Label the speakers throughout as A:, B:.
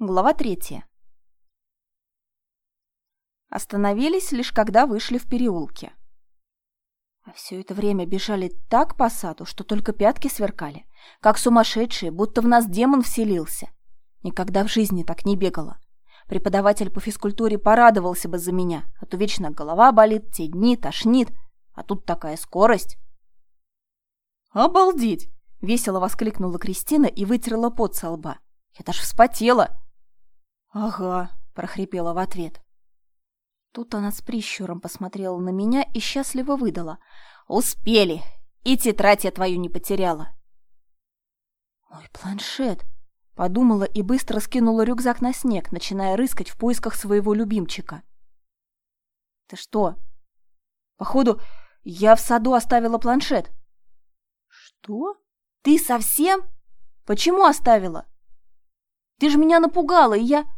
A: Глава третья. Остановились лишь когда вышли в переулке. А все это время бежали так по саду, что только пятки сверкали, как сумасшедшие, будто в нас демон вселился. Никогда в жизни так не бегала. Преподаватель по физкультуре порадовался бы за меня, а то вечно голова болит, те дни тошнит, а тут такая скорость. «Обалдеть!» — весело воскликнула Кристина и вытерла пот со лба. «Я даже вспотела!» «Ага», — прохрипела в ответ. Тут она с прищуром посмотрела на меня и счастливо выдала. «Успели! И тетрадь я твою не потеряла!» «Мой планшет!» — подумала и быстро скинула рюкзак на снег, начиная рыскать в поисках своего любимчика. «Ты что?» «Походу, я в саду оставила планшет». «Что? Ты совсем? Почему оставила?» «Ты же меня напугала, и я...»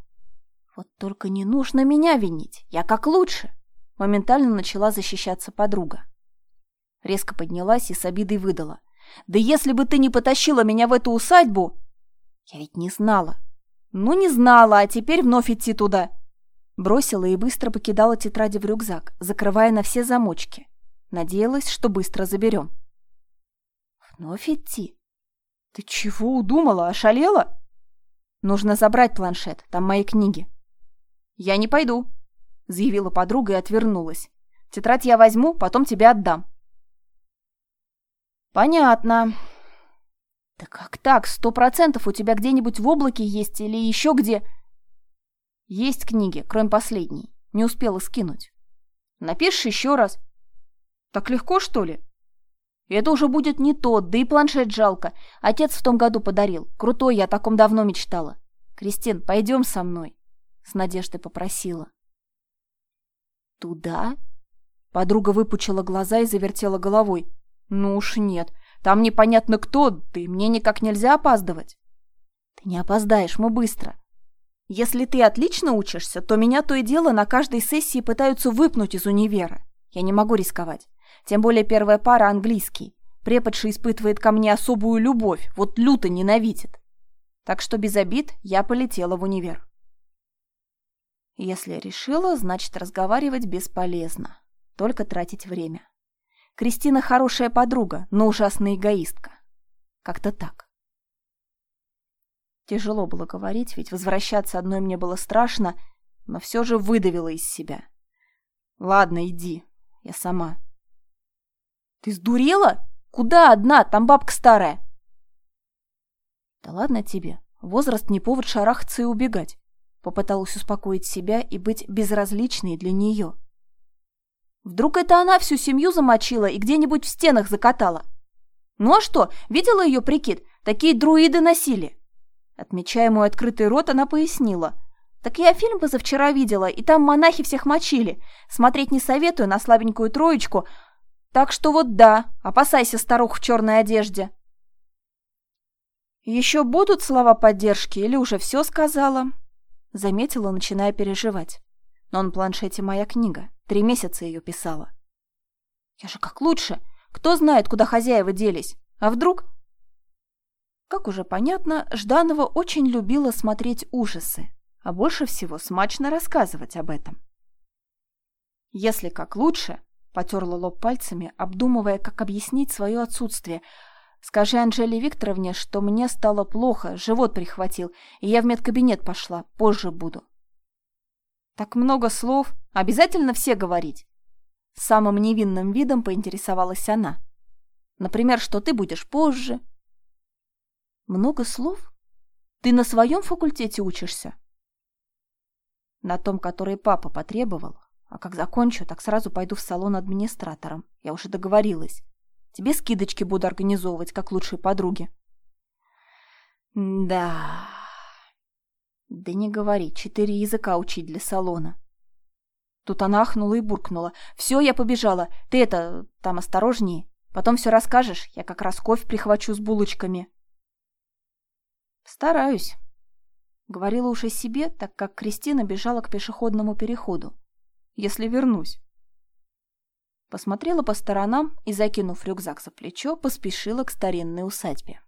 A: Вот только не нужно меня винить, я как лучше. Моментально начала защищаться подруга. Резко поднялась и с обидой выдала. Да если бы ты не потащила меня в эту усадьбу... Я ведь не знала. Ну, не знала, а теперь вновь идти туда. Бросила и быстро покидала тетради в рюкзак, закрывая на все замочки. Надеялась, что быстро заберем. Вновь идти? Ты чего удумала, ошалела? Нужно забрать планшет, там мои книги. «Я не пойду», — заявила подруга и отвернулась. «Тетрадь я возьму, потом тебе отдам». «Понятно». «Да как так? Сто процентов у тебя где-нибудь в облаке есть или еще где?» «Есть книги, кроме последней. Не успела скинуть». «Напишешь еще раз». «Так легко, что ли?» «Это уже будет не тот, да и планшет жалко. Отец в том году подарил. Крутой, я о таком давно мечтала. Кристин, пойдем со мной». С надеждой попросила. «Туда?» Подруга выпучила глаза и завертела головой. «Ну уж нет. Там непонятно кто, ты мне никак нельзя опаздывать». «Ты не опоздаешь, мы быстро. Если ты отлично учишься, то меня то и дело на каждой сессии пытаются выпнуть из универа. Я не могу рисковать. Тем более первая пара английский. Преподша испытывает ко мне особую любовь, вот люто ненавидит. Так что без обид я полетела в универ. Если решила, значит разговаривать бесполезно. Только тратить время. Кристина хорошая подруга, но ужасная эгоистка. Как-то так. Тяжело было говорить, ведь возвращаться одной мне было страшно, но все же выдавила из себя. «Ладно, иди, я сама». «Ты сдурела? Куда одна? Там бабка старая». «Да ладно тебе, возраст не повод шарахаться и убегать. Попыталась успокоить себя и быть безразличной для нее. Вдруг это она всю семью замочила и где-нибудь в стенах закатала? Ну а что, видела ее прикид? Такие друиды носили. Отмечая мой открытый рот, она пояснила. Так я фильм позавчера видела, и там монахи всех мочили. Смотреть не советую на слабенькую троечку. Так что вот да, опасайся старух в черной одежде. Еще будут слова поддержки или уже все сказала? Заметила, начиная переживать. Но на планшете моя книга. Три месяца ее писала. Я же как лучше. Кто знает, куда хозяева делись. А вдруг... Как уже понятно, Жданова очень любила смотреть ужасы, а больше всего смачно рассказывать об этом. Если как лучше, потерла лоб пальцами, обдумывая, как объяснить свое отсутствие, Скажи Анжеле Викторовне, что мне стало плохо, живот прихватил, и я в медкабинет пошла, позже буду. Так много слов, обязательно все говорить? Самым невинным видом поинтересовалась она. Например, что ты будешь позже. Много слов? Ты на своем факультете учишься? На том, который папа потребовал. А как закончу, так сразу пойду в салон администратором. Я уже договорилась. Тебе скидочки буду организовывать, как лучшие подруги. Да. Да не говори, четыре языка учить для салона. Тут она ахнула и буркнула. Все, я побежала. Ты это, там осторожнее. Потом все расскажешь. Я как раз кофе прихвачу с булочками. Стараюсь. Говорила уже себе, так как Кристина бежала к пешеходному переходу. Если вернусь. Посмотрела по сторонам и, закинув рюкзак за плечо, поспешила к старинной усадьбе.